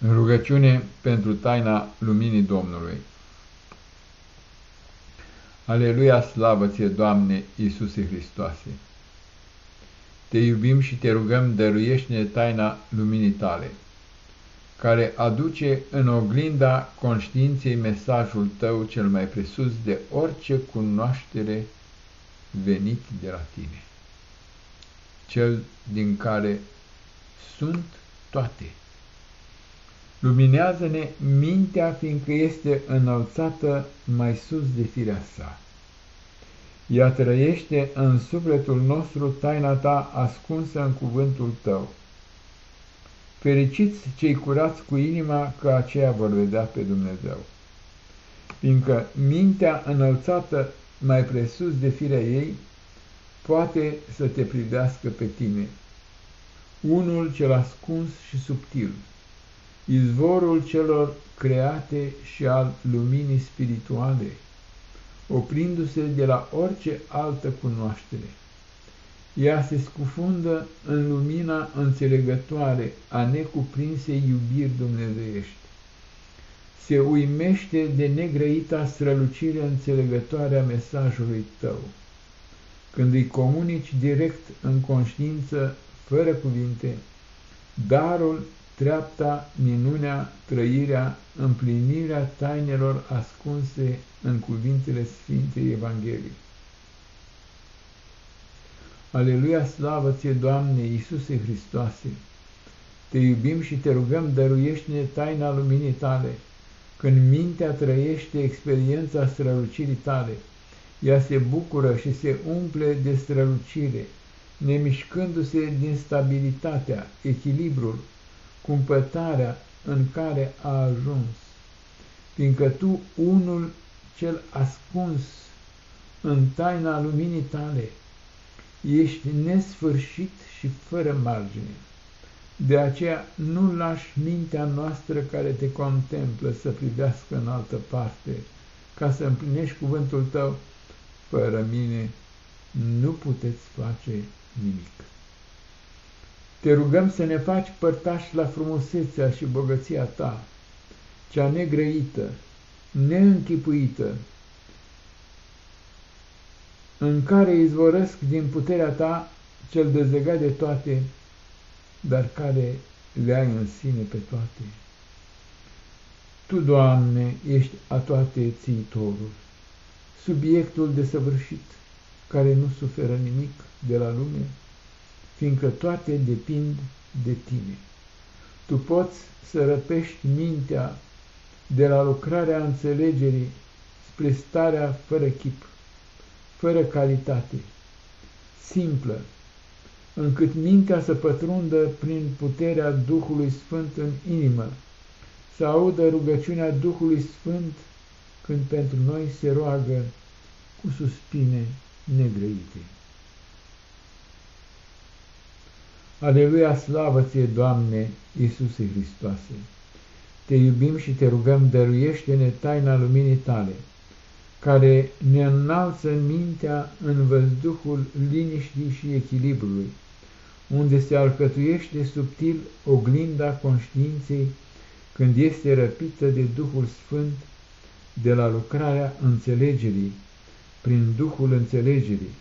În rugăciune pentru taina luminii Domnului. Aleluia, slavă ție, Doamne, Iisuse Hristoase! Te iubim și te rugăm, dăruiește-ne taina luminii tale, care aduce în oglinda conștiinței mesajul tău cel mai presus de orice cunoaștere venit de la tine, cel din care sunt toate. Luminează-ne mintea, fiindcă este înălțată mai sus de firea sa. Ea trăiește în sufletul nostru taina ta ascunsă în cuvântul tău. Fericiți cei curați cu inima, că aceea vor vedea pe Dumnezeu. Fiindcă mintea înălțată mai presus de firea ei poate să te privească pe tine, unul cel ascuns și subtil izvorul celor create și al luminii spirituale, oprindu-se de la orice altă cunoaștere. Ea se scufundă în lumina înțelegătoare a necuprinsei iubiri dumnezeiești. Se uimește de negrăita strălucire înțelegătoare a mesajului tău. Când îi comunici direct în conștiință, fără cuvinte, darul treapta, minunea, trăirea, împlinirea tainelor ascunse în cuvintele Sfintei Evangheliei. Aleluia, slavă ție, Doamne, Iisuse Hristoase! Te iubim și te rugăm, dăruiește-ne taina luminii tale, când mintea trăiește experiența strălucirii tale, ea se bucură și se umple de strălucire, nemișcându-se din stabilitatea, echilibrul, cumpătarea în care a ajuns, fiindcă tu, unul cel ascuns în taina luminii tale, ești nesfârșit și fără margine. De aceea nu lași mintea noastră care te contemplă să privească în altă parte, ca să împlinești cuvântul tău, fără mine nu puteți face nimic. Te rugăm să ne faci părtași la frumusețea și bogăția ta, cea negrăită, neînchipuită, în care izvorăsc din puterea ta cel dezlegat de toate, dar care le ai în sine pe toate. Tu, Doamne, ești a toate țiitorul, subiectul desăvârșit, care nu suferă nimic de la lume, fiindcă toate depind de tine. Tu poți să răpești mintea de la lucrarea înțelegerii spre starea fără chip, fără calitate, simplă, încât mintea să pătrundă prin puterea Duhului Sfânt în inimă, să audă rugăciunea Duhului Sfânt când pentru noi se roagă cu suspine negrăite. Aleluia, slavă ție, Doamne, Iisuse Hristoase! Te iubim și te rugăm, dăruiește-ne taina luminii tale, care ne înalță mintea în văzduhul liniștii și echilibrului, unde se alcătuiește subtil oglinda conștiinței când este răpită de Duhul Sfânt de la lucrarea înțelegerii, prin Duhul înțelegerii,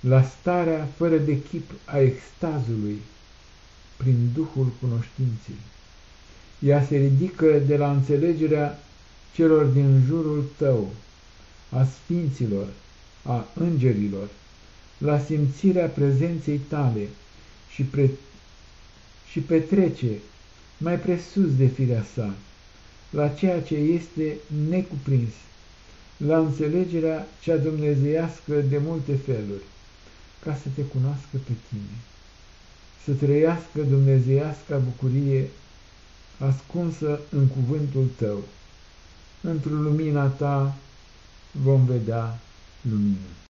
la starea fără de chip a extazului, prin Duhul cunoștinței. Ea se ridică de la înțelegerea celor din jurul tău, a sfinților, a îngerilor, la simțirea prezenței tale și, pre, și petrece mai presus de firea sa, la ceea ce este necuprins, la înțelegerea cea dumnezeiască de multe feluri, ca să te cunoască pe tine, să trăiască dumnezeiasca bucurie ascunsă în cuvântul tău. Într-o lumina ta vom vedea lumină.